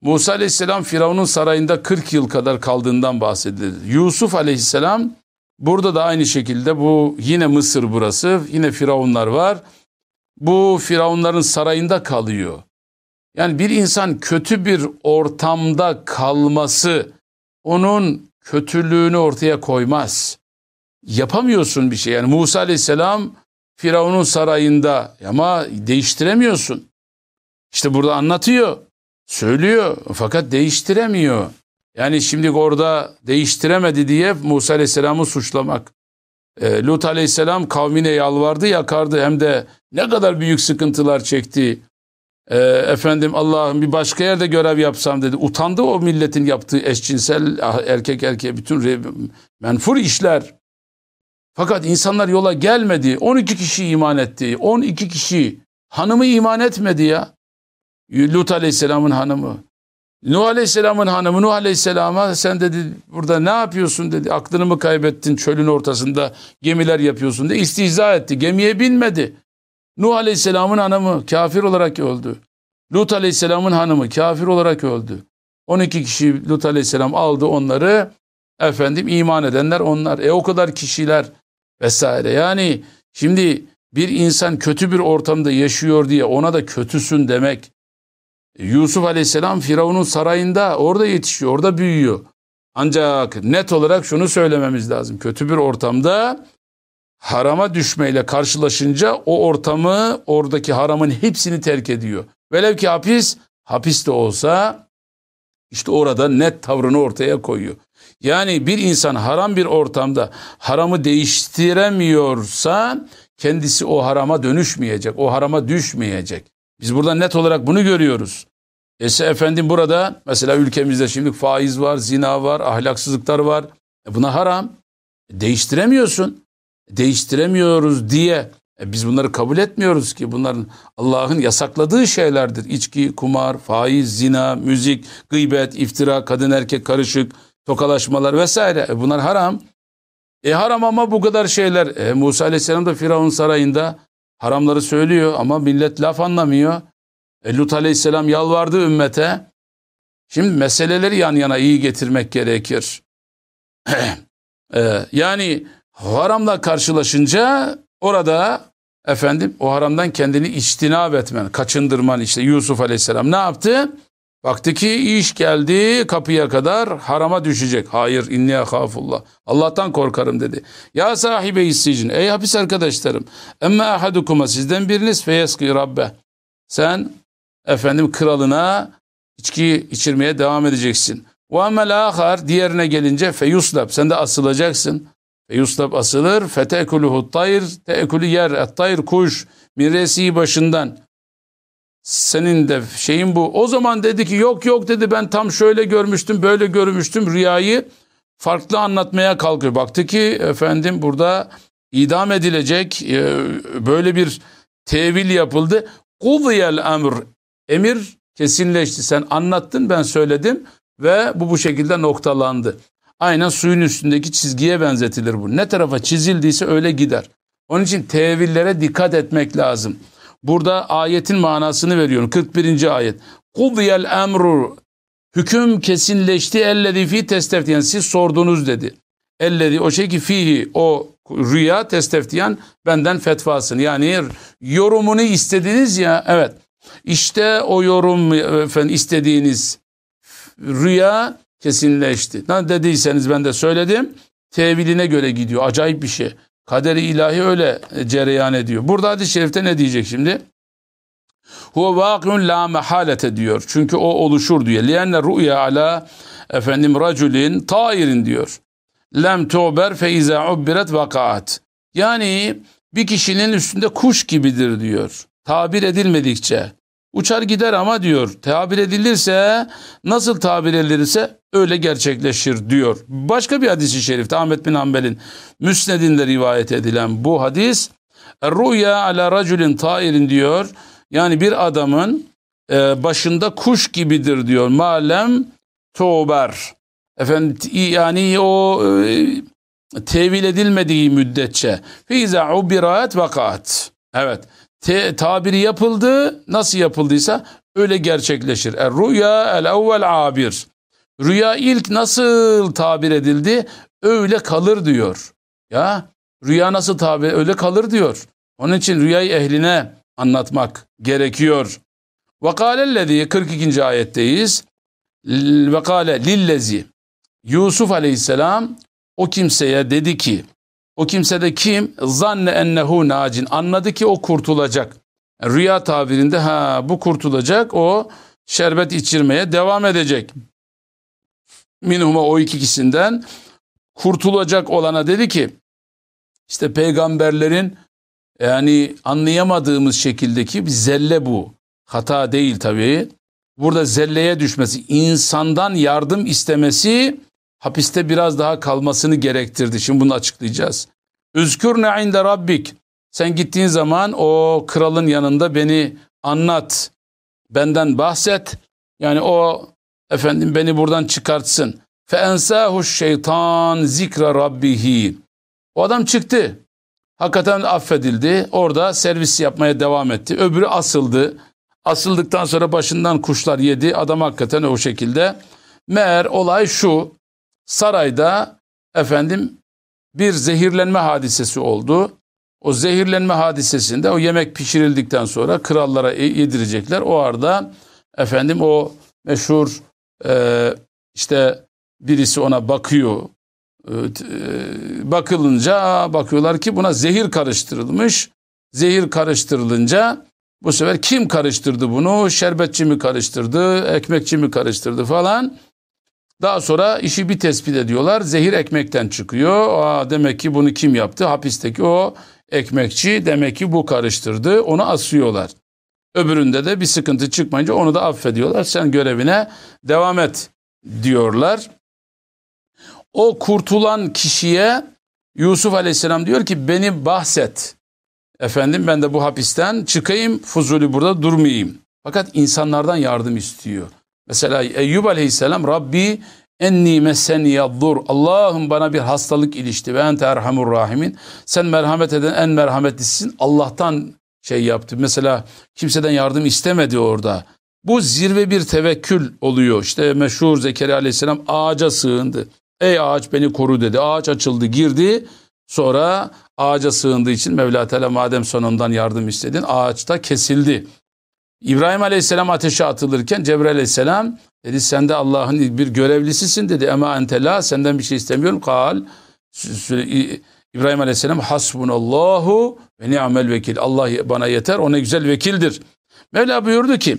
Musa aleyhisselam Firavun'un sarayında 40 yıl kadar kaldığından bahsedilir. Yusuf aleyhisselam burada da aynı şekilde bu yine Mısır burası. Yine Firavunlar var. Bu Firavunların sarayında kalıyor. Yani bir insan kötü bir ortamda kalması onun kötülüğünü ortaya koymaz. Yapamıyorsun bir şey. Yani Musa aleyhisselam Firavun'un sarayında ama değiştiremiyorsun. İşte burada anlatıyor, söylüyor fakat değiştiremiyor. Yani şimdi orada değiştiremedi diye Musa aleyhisselamı suçlamak. E, Lut aleyhisselam kavmine yalvardı yakardı hem de ne kadar büyük sıkıntılar çekti. E, efendim Allah'ım bir başka yerde görev yapsam dedi. Utandı o milletin yaptığı eşcinsel ah, erkek erkeğe bütün menfur işler. Fakat insanlar yola gelmedi. 12 kişi iman etti. 12 kişi hanımı iman etmedi ya. Lut aleyhisselamın hanımı. Nuh Aleyhisselam'ın hanımı Nuh Aleyhisselam'a sen dedi burada ne yapıyorsun dedi. Aklını mı kaybettin çölün ortasında gemiler yapıyorsun dedi. İstihza etti. Gemiye binmedi. Nuh Aleyhisselam'ın hanımı kafir olarak öldü. Lut Aleyhisselam'ın hanımı kafir olarak öldü. 12 kişi Lut Aleyhisselam aldı onları. Efendim iman edenler onlar. E o kadar kişiler vesaire. Yani şimdi bir insan kötü bir ortamda yaşıyor diye ona da kötüsün demek Yusuf Aleyhisselam Firavun'un sarayında orada yetişiyor, orada büyüyor. Ancak net olarak şunu söylememiz lazım. Kötü bir ortamda harama düşmeyle karşılaşınca o ortamı, oradaki haramın hepsini terk ediyor. Velev ki hapis, hapis de olsa işte orada net tavrını ortaya koyuyor. Yani bir insan haram bir ortamda haramı değiştiremiyorsa kendisi o harama dönüşmeyecek, o harama düşmeyecek. Biz burada net olarak bunu görüyoruz. Ese efendim burada mesela ülkemizde şimdi faiz var, zina var, ahlaksızlıklar var. E buna haram. E değiştiremiyorsun. Değiştiremiyoruz diye e biz bunları kabul etmiyoruz ki bunların Allah'ın yasakladığı şeylerdir. İçki, kumar, faiz, zina, müzik, gıybet, iftira, kadın erkek karışık, tokalaşmalar vesaire. E bunlar haram. E haram ama bu kadar şeyler. E Musa Aleyhisselam da Firavun sarayında Haramları söylüyor ama millet laf anlamıyor. E, Lut aleyhisselam yalvardı ümmete. Şimdi meseleleri yan yana iyi getirmek gerekir. e, yani haramla karşılaşınca orada efendim o haramdan kendini içtinab etmen, kaçındırman işte Yusuf aleyhisselam ne yaptı? Baktı ki iş geldi kapıya kadar harama düşecek. Hayır inni ahafullah. Allah'tan korkarım dedi. Ya sahibe sicin ey hapis arkadaşlarım. Emme ahadukuma sizden biriniz feyeski rabbe. Sen efendim kralına içki içirmeye devam edeceksin. Ve emmel ahar diğerine gelince feyuslab sen de asılacaksın. Feyuslab asılır fetekuluhu tayr teekulu yer et tayr kuş miresi başından senin de şeyin bu. O zaman dedi ki yok yok dedi ben tam şöyle görmüştüm böyle görmüştüm rüyayı farklı anlatmaya kalkıyor. Baktı ki efendim burada idam edilecek e, böyle bir tevil yapıldı. Kudiyel emr emir kesinleşti sen anlattın ben söyledim ve bu bu şekilde noktalandı. Aynen suyun üstündeki çizgiye benzetilir bu. Ne tarafa çizildiyse öyle gider. Onun için tevillere dikkat etmek lazım. Burada ayetin manasını veriyorum. 41. ayet. Kudiyel emru hüküm kesinleşti ellezi fi testeftiyen siz sordunuz dedi. Ellezi o şey ki fihi o rüya testeftiyen benden fetvasını yani yorumunu istediniz ya evet işte o yorum efendim istediğiniz rüya kesinleşti. Ne dediyseniz ben de söyledim. Teviline göre gidiyor. Acayip bir şey. Kaderi ilahi öyle cereyan ediyor. Burada hadis-i şerifte ne diyecek şimdi? Huve vâkûn la mehalete diyor. Çünkü o oluşur diyor. Lienne ru'ya ala efendim raculin tairin diyor. Lem tu'ber fe izâ ubbiret vakaat. Yani bir kişinin üstünde kuş gibidir diyor. Tabir edilmedikçe. Uçar gider ama diyor tabir edilirse nasıl tabir edilirse öyle gerçekleşir diyor. Başka bir hadisi şerifte Ahmet bin Hanbel'in müsnedinde rivayet edilen bu hadis Rüya ala raculin tairin diyor. Yani bir adamın e, başında kuş gibidir diyor. Malem tuğber. Efendim yani o e, tevil edilmediği müddetçe. Fiza ubirat vakat. Evet. Tabiri yapıldı. Nasıl yapıldıysa öyle gerçekleşir. Er rüya el evvel abir. Rüya ilk nasıl tabir edildi? Öyle kalır diyor. Ya rüya nasıl tabir öyle kalır diyor. Onun için rüyayı ehline anlatmak gerekiyor. Ve kâlellezî 42. ayetteyiz. Ve kâle lillezi Yusuf aleyhisselam o kimseye dedi ki o kimse de kim? Zanne ennehu nacin. Anladı ki o kurtulacak. Rüya tabirinde ha bu kurtulacak o şerbet içirmeye devam edecek. Minhuma o iki kişisinden kurtulacak olana dedi ki işte peygamberlerin yani anlayamadığımız şekildeki bir zelle bu. Hata değil tabii. Burada zelleye düşmesi, insandan yardım istemesi hapiste biraz daha kalmasını gerektirdi. Şimdi bunu açıklayacağız. Üzkürne inde rabbik. Sen gittiğin zaman o kralın yanında beni anlat. Benden bahset. Yani o efendim beni buradan çıkartsın. Fe ensahu şeytan zikra rabbihi. O adam çıktı. Hakikaten affedildi. Orada servis yapmaya devam etti. Öbürü asıldı. Asıldıktan sonra başından kuşlar yedi. Adam hakikaten o şekilde. Meğer olay şu. Sarayda efendim bir zehirlenme hadisesi oldu. O zehirlenme hadisesinde o yemek pişirildikten sonra krallara yedirecekler. O arada efendim o meşhur e, işte birisi ona bakıyor. E, e, bakılınca bakıyorlar ki buna zehir karıştırılmış. Zehir karıştırılınca bu sefer kim karıştırdı bunu? Şerbetçi mi karıştırdı, ekmekçi mi karıştırdı falan. Daha sonra işi bir tespit ediyorlar. Zehir ekmekten çıkıyor. Aa, demek ki bunu kim yaptı? Hapisteki o ekmekçi demek ki bu karıştırdı. Onu asıyorlar. Öbüründe de bir sıkıntı çıkmayınca onu da affediyorlar. Sen görevine devam et diyorlar. O kurtulan kişiye Yusuf Aleyhisselam diyor ki beni bahset. Efendim ben de bu hapisten çıkayım, Fuzuli burada durmayayım. Fakat insanlardan yardım istiyor. Mesela Eyyub aleyhisselam Rabbi enni messeniyaddur. Allah'ım bana bir hastalık ilişti ve ente erhamur rahimin. Sen merhamet eden en merhametlisin. Allah'tan şey yaptı. Mesela kimseden yardım istemedi orada. Bu zirve bir tevekkül oluyor. İşte meşhur Zekeriya aleyhisselam ağaca sığındı. Ey ağaç beni koru dedi. Ağaç açıldı girdi. Sonra ağaca sığındığı için Mevla Teala madem sonundan yardım istedin ağaçta kesildi. İbrahim Aleyhisselam ateşe atılırken Cebrail Aleyhisselam dedi sen de Allah'ın bir görevlisisin dedi. Ema entela senden bir şey istemiyorum. Kal İbrahim Aleyhisselam hasbunallahu ve ni'mel vekil. Allah bana yeter o ne güzel vekildir. Mevla buyurdu ki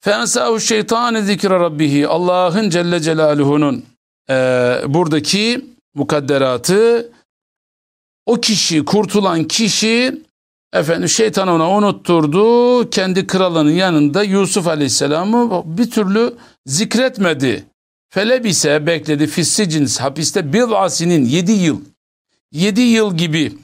Fensahu şeytane zikre rabbihi Allah'ın Celle Celaluhu'nun e, buradaki mukadderatı o kişi kurtulan kişi Efendim şeytan ona unutturdu. Kendi kralının yanında Yusuf Aleyhisselam'ı bir türlü zikretmedi. Felebise bekledi fissicins hapiste bir asinin yedi yıl. Yedi yıl gibi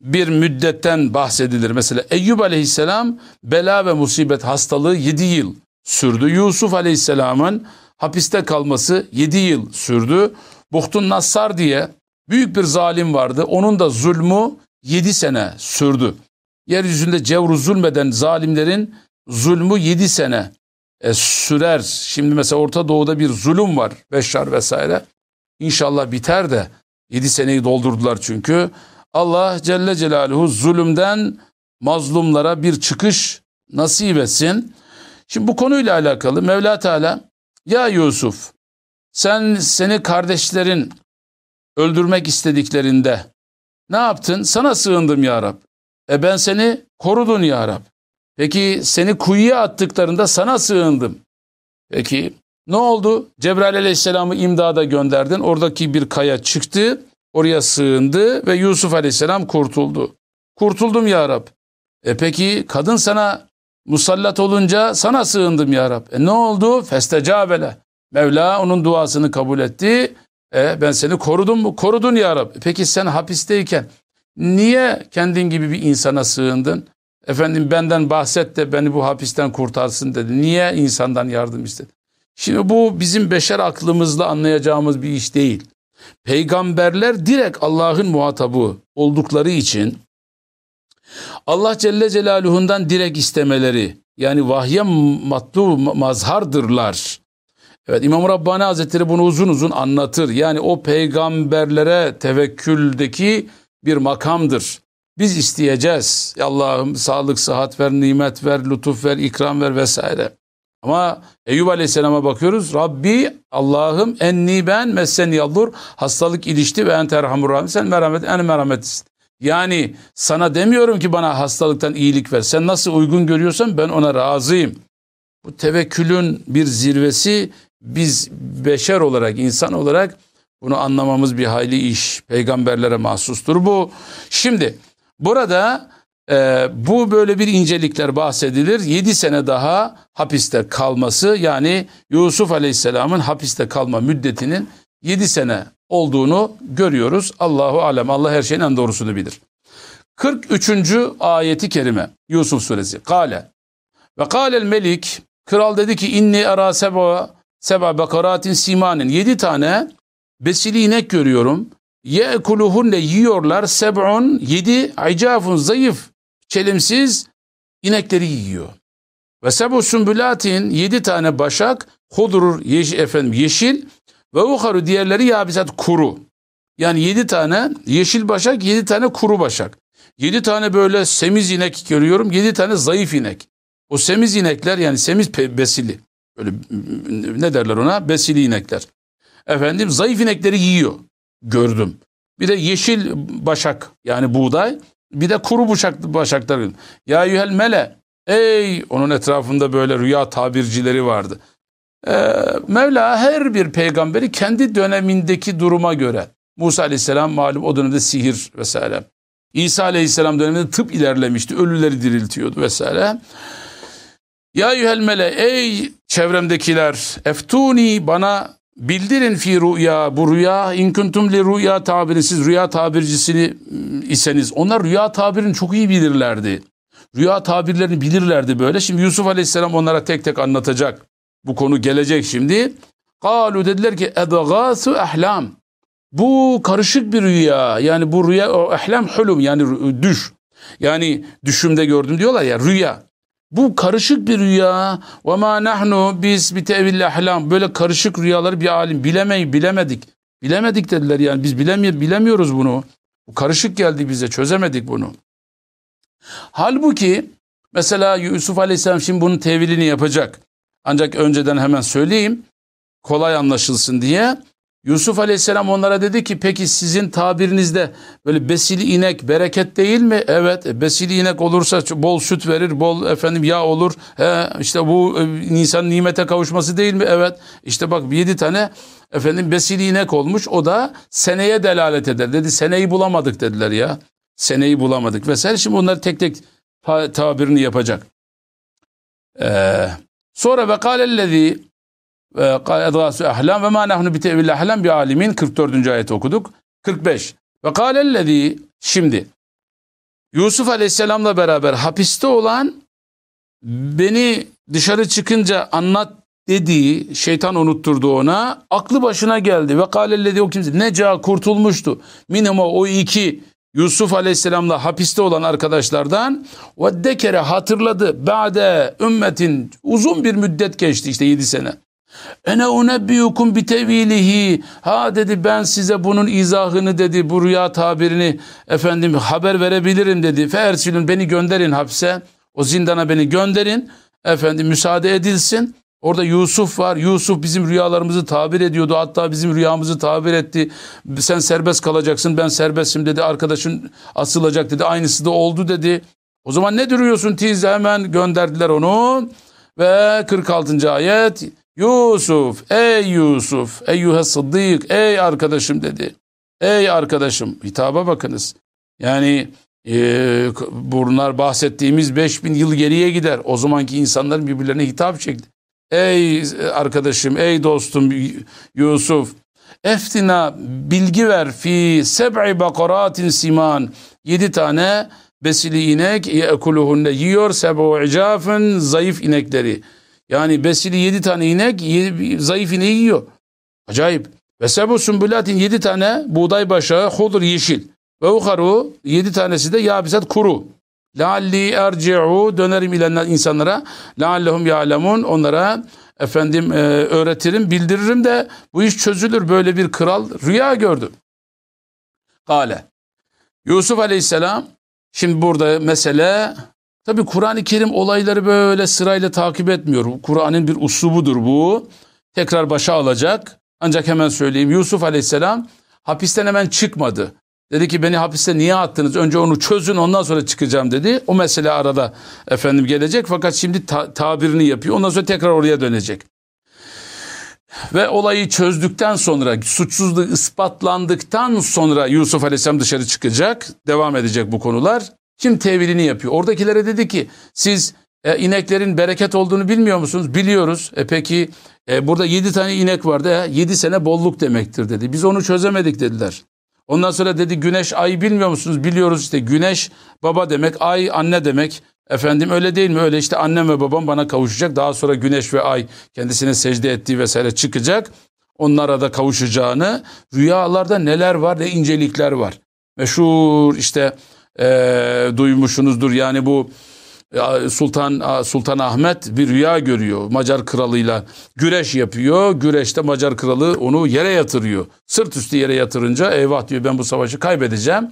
bir müddetten bahsedilir. Mesela Eyyub Aleyhisselam bela ve musibet hastalığı yedi yıl sürdü. Yusuf Aleyhisselam'ın hapiste kalması yedi yıl sürdü. Buhtun Nassar diye büyük bir zalim vardı. Onun da zulmü yedi sene sürdü yeryüzünde cevru zulmeden zalimlerin zulmü yedi sene e, sürer. Şimdi mesela Orta Doğu'da bir zulüm var. Beşşar vesaire. İnşallah biter de yedi seneyi doldurdular çünkü. Allah Celle Celaluhu zulümden mazlumlara bir çıkış nasip etsin. Şimdi bu konuyla alakalı Mevla Teala ya Yusuf sen seni kardeşlerin öldürmek istediklerinde ne yaptın? Sana sığındım ya Rab. E ben seni korudun ya Rab. Peki seni kuyuya attıklarında sana sığındım. Peki ne oldu? Cebrail aleyhisselamı imdada gönderdin. Oradaki bir kaya çıktı. Oraya sığındı ve Yusuf aleyhisselam kurtuldu. Kurtuldum ya Rab. E peki kadın sana musallat olunca sana sığındım ya Rab. E ne oldu? Festecabele. Mevla onun duasını kabul etti. E ben seni korudum mu? Korudun ya Rab. E peki sen hapisteyken Niye kendin gibi bir insana sığındın? Efendim benden bahset de beni bu hapisten kurtarsın dedi. Niye insandan yardım istedin? Şimdi bu bizim beşer aklımızla anlayacağımız bir iş değil. Peygamberler direkt Allah'ın muhatabı oldukları için Allah Celle Celaluhu'ndan direkt istemeleri yani vahye matlu mazhardırlar. Evet İmam Rabbani Hazretleri bunu uzun uzun anlatır. Yani o peygamberlere tevekküldeki bir makamdır. Biz isteyeceğiz. Allah'ım sağlık, sıhhat ver, nimet ver, lütuf ver, ikram ver vesaire. Ama Eyüp Aleyhisselam'a bakıyoruz. Rabbi Allah'ım enni ben messen yaldur. Hastalık ilişti ve ente erhamur Sen merhamet en merhametlisin. Yani sana demiyorum ki bana hastalıktan iyilik ver. Sen nasıl uygun görüyorsan ben ona razıyım. Bu tevekkülün bir zirvesi biz beşer olarak, insan olarak bunu anlamamız bir hayli iş. Peygamberlere mahsustur bu. Şimdi burada e, bu böyle bir incelikler bahsedilir. Yedi sene daha hapiste kalması yani Yusuf Aleyhisselam'ın hapiste kalma müddetinin yedi sene olduğunu görüyoruz. Allahu alem Allah her şeyin en doğrusunu bilir. 43. ayeti kerime Yusuf suresi. Kale ve kâlel melik kral dedi ki inni ara seba seba bakaratin simanin yedi tane besili inek görüyorum. Ye'kuluhunne yiyorlar seb'un yedi icafun zayıf çelimsiz inekleri yiyor. Ve sebu sümbülatin yedi tane başak hudurur yeş, efendim, yeşil ve uharu diğerleri yabisat kuru. Yani yedi tane yeşil başak yedi tane kuru başak. Yedi tane böyle semiz inek görüyorum yedi tane zayıf inek. O semiz inekler yani semiz besili. Böyle ne derler ona? Besili inekler. Efendim zayıf inekleri yiyor. Gördüm. Bir de yeşil başak yani buğday. Bir de kuru başak, başaklar. Ya yühel mele. Ey onun etrafında böyle rüya tabircileri vardı. Ee, Mevla her bir peygamberi kendi dönemindeki duruma göre. Musa aleyhisselam malum o dönemde sihir vesaire. İsa aleyhisselam döneminde tıp ilerlemişti. Ölüleri diriltiyordu vesaire. Ya yühel mele ey çevremdekiler eftuni bana bildirin fi rüya bu rüya in kuntum li rüya tabiri siz rüya tabircisini iseniz onlar rüya tabirini çok iyi bilirlerdi. Rüya tabirlerini bilirlerdi böyle. Şimdi Yusuf Aleyhisselam onlara tek tek anlatacak. Bu konu gelecek şimdi. Kalu dediler ki edgâsu ahlam. Bu karışık bir rüya. Yani bu rüya o ahlam hulum yani düş. Yani düşümde gördüm diyorlar ya rüya. Bu karışık bir rüya. Ve ma nahnu biz bi tevil ahlam. Böyle karışık rüyaları bir alim bilemeyi bilemedik. Bilemedik dediler yani biz bilemiyor, bilemiyoruz bunu. Bu karışık geldi bize çözemedik bunu. Halbuki mesela Yusuf Aleyhisselam şimdi bunun tevilini yapacak. Ancak önceden hemen söyleyeyim kolay anlaşılsın diye. Yusuf Aleyhisselam onlara dedi ki peki sizin tabirinizde böyle besili inek bereket değil mi? Evet e, besili inek olursa bol süt verir, bol efendim yağ olur. He, işte bu e, insan nimete kavuşması değil mi? Evet işte bak yedi tane efendim besili inek olmuş o da seneye delalet eder. Dedi seneyi bulamadık dediler ya. Seneyi bulamadık vesaire. Şimdi bunları tek tek tabirini yapacak. Ee, sonra ve kâlellezî Edgâsü ahlam ve mâ nahnu bi ahlam bi alimin 44. ayet okuduk. 45. Ve kâlellezî şimdi Yusuf Aleyhisselam'la beraber hapiste olan beni dışarı çıkınca anlat dediği şeytan unutturdu ona aklı başına geldi ve kâlellezî o kimse neca kurtulmuştu minima o iki Yusuf Aleyhisselam'la hapiste olan arkadaşlardan ve dekere hatırladı ba'de ümmetin uzun bir müddet geçti işte yedi sene. Ene unebbiyukum bitevilihi. Ha dedi ben size bunun izahını dedi bu rüya tabirini efendim haber verebilirim dedi. Feersilün beni gönderin hapse. O zindana beni gönderin. Efendim müsaade edilsin. Orada Yusuf var. Yusuf bizim rüyalarımızı tabir ediyordu. Hatta bizim rüyamızı tabir etti. Sen serbest kalacaksın ben serbestim dedi. Arkadaşın asılacak dedi. Aynısı da oldu dedi. O zaman ne duruyorsun tiz hemen gönderdiler onu. Ve 46. ayet Yusuf, ey Yusuf, eyyühe sıddık, ey arkadaşım dedi. Ey arkadaşım, hitaba bakınız. Yani e, bunlar bahsettiğimiz 5000 yıl geriye gider. O zamanki insanların birbirlerine hitap çekti. Ey arkadaşım, ey dostum Yusuf, eftina bilgi ver fi seb'i bakaratin siman. Yedi tane besili inek ye'kuluhunne yiyor seb'u icafın zayıf inekleri. Yani besili yedi tane inek yedi, zayıf ineği yiyor. Acayip. Ve sebu sümbülatin yedi tane buğday başağı hudur yeşil. Ve uharu yedi tanesi de yabisat kuru. Lealli erci'u dönerim ile insanlara. Leallehum ya'lemun onlara efendim e, öğretirim bildiririm de bu iş çözülür. Böyle bir kral rüya gördü. Kale. Yusuf aleyhisselam Şimdi burada mesele tabi Kur'an-ı Kerim olayları böyle sırayla takip etmiyor. Kur'an'ın bir uslubudur bu. Tekrar başa alacak. Ancak hemen söyleyeyim Yusuf Aleyhisselam hapisten hemen çıkmadı. Dedi ki beni hapiste niye attınız? Önce onu çözün ondan sonra çıkacağım dedi. O mesele arada efendim gelecek fakat şimdi ta tabirini yapıyor. Ondan sonra tekrar oraya dönecek. Ve olayı çözdükten sonra suçsuzluğu ispatlandıktan sonra Yusuf Aleyhisselam dışarı çıkacak. Devam edecek bu konular. Kim tevilini yapıyor? Oradakilere dedi ki siz e, ineklerin bereket olduğunu bilmiyor musunuz? Biliyoruz. E peki e, burada yedi tane inek vardı. E, yedi sene bolluk demektir dedi. Biz onu çözemedik dediler. Ondan sonra dedi güneş ay bilmiyor musunuz? Biliyoruz işte güneş baba demek, ay anne demek. Efendim öyle değil mi? Öyle işte annem ve babam bana kavuşacak. Daha sonra güneş ve ay kendisine secde ettiği vesaire çıkacak. Onlara da kavuşacağını rüyalarda neler var ne incelikler var. Meşhur işte e, duymuşsunuzdur yani bu Sultan Sultan Ahmet bir rüya görüyor. Macar kralıyla güreş yapıyor. Güreşte Macar kralı onu yere yatırıyor. Sırt üstü yere yatırınca eyvah diyor ben bu savaşı kaybedeceğim.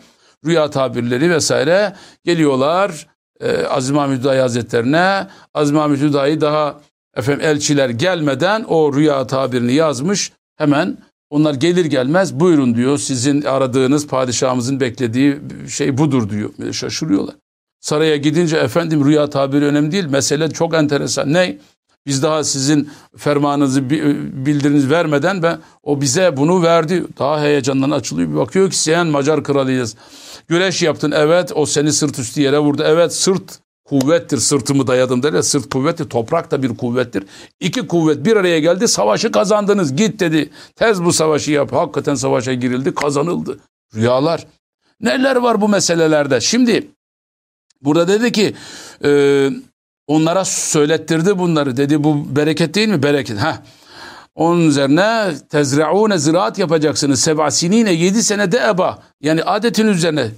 Rüya tabirleri vesaire geliyorlar e, Aziz Mahmud Hüdayi Hazretlerine. Aziz Mahmud Hüdayi daha efendim elçiler gelmeden o rüya tabirini yazmış. Hemen onlar gelir gelmez buyurun diyor sizin aradığınız padişahımızın beklediği şey budur diyor. Şaşırıyorlar. Saraya gidince efendim rüya tabiri önemli değil. Mesele çok enteresan. Ne? Biz daha sizin fermanınızı bildiriniz vermeden ben o bize bunu verdi. Daha heyecandan açılıyor. Bir bakıyor ki sen Macar kralıyız. Güreş yaptın evet o seni sırt üstü yere vurdu. Evet sırt kuvvettir sırtımı dayadım der ya sırt kuvvettir toprak da bir kuvvettir. İki kuvvet bir araya geldi savaşı kazandınız git dedi. Tez bu savaşı yap. Hakikaten savaşa girildi kazanıldı. Rüyalar. Neler var bu meselelerde? Şimdi burada dedi ki e, onlara söylettirdi bunları. Dedi bu bereket değil mi? Bereket. Heh. Onun üzerine tezre'une ziraat yapacaksınız. Seba sinine yedi senede eba. Yani adetin üzerine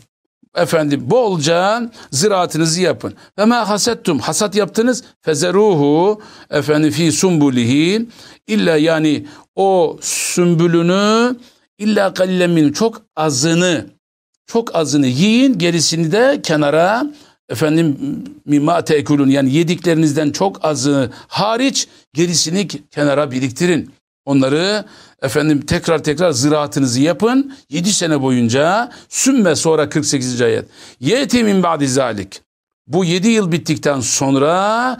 efendim bolca ziraatınızı yapın. Ve ma hasettum hasat yaptınız fezeruhu efendim fi sumbulihi illa yani o sümbülünü illa kallemin çok azını çok azını yiyin gerisini de kenara efendim mimma tekulun yani yediklerinizden çok azı hariç gerisini kenara biriktirin. Onları efendim tekrar tekrar ziraatınızı yapın. 7 sene boyunca sümme sonra 48. ayet. Yeti min ba'di zalik. Bu 7 yıl bittikten sonra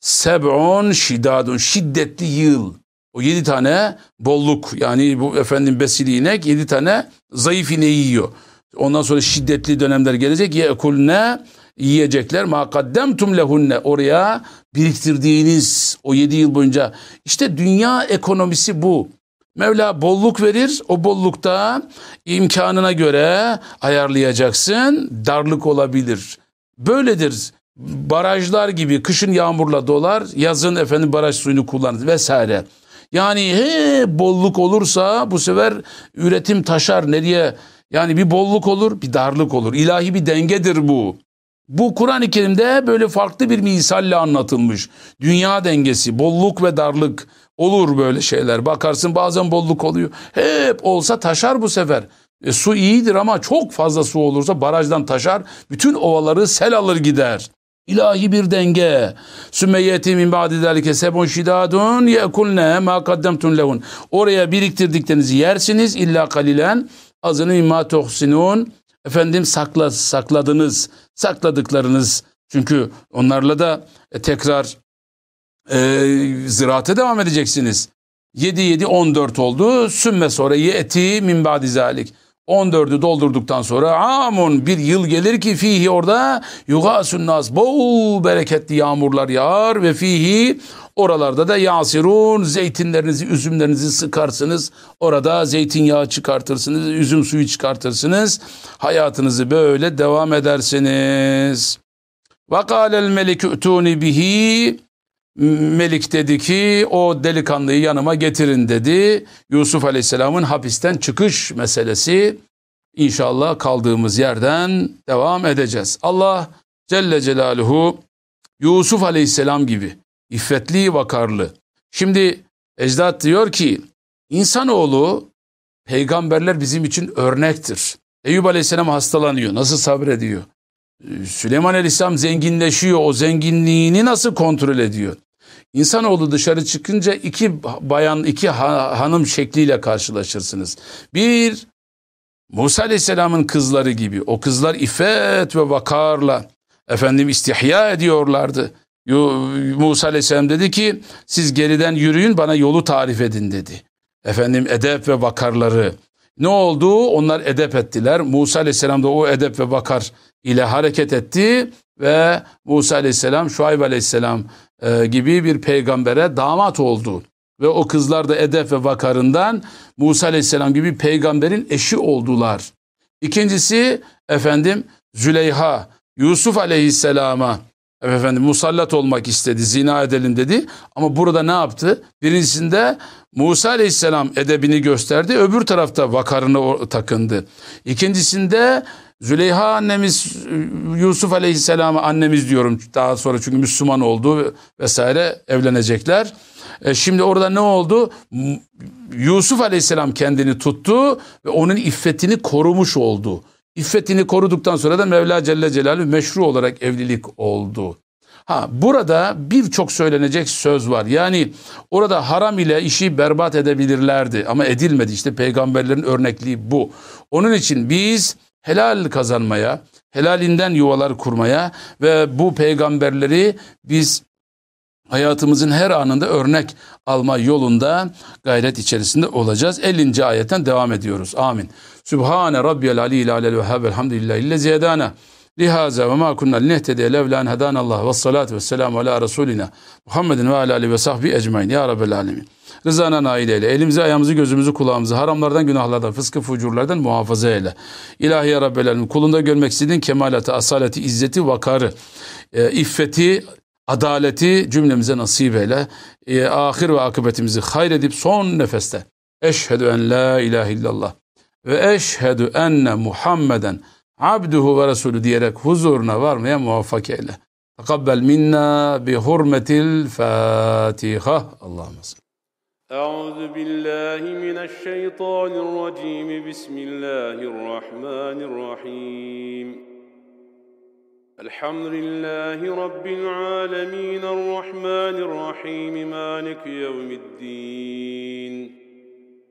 seb'un şidadun şiddetli yıl. O 7 tane bolluk yani bu efendim besili inek 7 tane zayıf ineği yiyor. Ondan sonra şiddetli dönemler gelecek. Yekulne yiyecekler. Ma kaddemtum lehunne oraya biriktirdiğiniz o yedi yıl boyunca. işte dünya ekonomisi bu. Mevla bolluk verir. O bollukta imkanına göre ayarlayacaksın. Darlık olabilir. Böyledir. Barajlar gibi kışın yağmurla dolar, yazın efendim baraj suyunu kullanır vesaire. Yani he bolluk olursa bu sefer üretim taşar nereye? Yani bir bolluk olur, bir darlık olur. İlahi bir dengedir bu. Bu Kur'an-ı Kerim'de böyle farklı bir misalle anlatılmış. Dünya dengesi, bolluk ve darlık olur böyle şeyler. Bakarsın bazen bolluk oluyor. Hep olsa taşar bu sefer. E, su iyidir ama çok fazla su olursa barajdan taşar. Bütün ovaları sel alır gider. İlahi bir denge. Sümmeyeti min ba'di zalike sebun şidadun yekulne ma kaddemtun lehun. Oraya biriktirdiklerinizi yersiniz illa kalilen azını mimma tuhsinun efendim sakla, sakladınız, sakladıklarınız çünkü onlarla da e, tekrar e, ziraate devam edeceksiniz. 7 7 14 oldu. Sümme sonra yeti min ba'di zalik. 14'ü doldurduktan sonra amun bir yıl gelir ki fihi orada yugasun nas bol bereketli yağmurlar yağar ve fihi oralarda da yasirun zeytinlerinizi üzümlerinizi sıkarsınız orada zeytinyağı çıkartırsınız üzüm suyu çıkartırsınız hayatınızı böyle devam edersiniz. Ve kâlel melik ütûni bihi Melik dedi ki o delikanlıyı yanıma getirin dedi. Yusuf Aleyhisselam'ın hapisten çıkış meselesi inşallah kaldığımız yerden devam edeceğiz. Allah Celle Celaluhu Yusuf Aleyhisselam gibi iffetli vakarlı. Şimdi ecdat diyor ki insanoğlu peygamberler bizim için örnektir. Eyüp Aleyhisselam hastalanıyor. Nasıl sabrediyor? Süleyman Aleyhisselam zenginleşiyor. O zenginliğini nasıl kontrol ediyor? İnsanoğlu dışarı çıkınca iki bayan, iki hanım şekliyle karşılaşırsınız. Bir, Musa Aleyhisselam'ın kızları gibi. O kızlar iffet ve vakarla efendim istihya ediyorlardı. Musa Aleyhisselam dedi ki siz geriden yürüyün bana yolu tarif edin dedi. Efendim edep ve vakarları. Ne oldu? Onlar edep ettiler. Musa Aleyhisselam da o edep ve vakar ile hareket etti ve Musa Aleyhisselam, Şuayb Aleyhisselam e, gibi bir peygambere damat oldu. Ve o kızlar da edep ve vakarından Musa Aleyhisselam gibi peygamberin eşi oldular. İkincisi efendim Züleyha, Yusuf Aleyhisselam'a efendim musallat olmak istedi, zina edelim dedi. Ama burada ne yaptı? Birincisinde Musa Aleyhisselam edebini gösterdi, öbür tarafta vakarını takındı. İkincisinde Züleyha annemiz Yusuf Aleyhisselam'a annemiz diyorum daha sonra çünkü Müslüman oldu vesaire evlenecekler. E şimdi orada ne oldu? Yusuf Aleyhisselam kendini tuttu ve onun iffetini korumuş oldu. İffetini koruduktan sonra da Mevla Celle Celaluhu meşru olarak evlilik oldu. Ha burada birçok söylenecek söz var. Yani orada haram ile işi berbat edebilirlerdi ama edilmedi. İşte peygamberlerin örnekliği bu. Onun için biz helal kazanmaya, helalinden yuvalar kurmaya ve bu peygamberleri biz hayatımızın her anında örnek alma yolunda gayret içerisinde olacağız. 50. ayetten devam ediyoruz. Amin. Sübhane Rabbiyel Aliyyil Alel Vehhab Elhamdülillahi illezi hedana. Lihaza ve ma kunna linehtediye levlen hedanallah ve salatu ve selamu ala Resulina Muhammedin ve ala ve sahbi ecmain. Ya Rabbel Alemin. Rızana nail eyle. Elimizi, ayağımızı, gözümüzü, kulağımızı haramlardan, günahlardan, fıskı, fucurlardan muhafaza eyle. İlahi ya Rabbel Alemin. Kulunda görmek istediğin kemalatı, asaleti, izzeti, vakarı, e, iffeti, adaleti cümlemize nasip eyle. E, ahir ve akıbetimizi hayredip son nefeste eşhedü en la ilahe illallah ve eşhedü enne Muhammeden ve resulü diyerek huzuruna varmaya muvaffak eyle. Tekabbel minna bi hurmetil Fatiha. Allahümme salli. أعوذ بالله من الشيطان الرجيم بسم الله الرحمن الرحيم الحمد لله رب العالمين الرحمن الرحيم مالك يوم الدين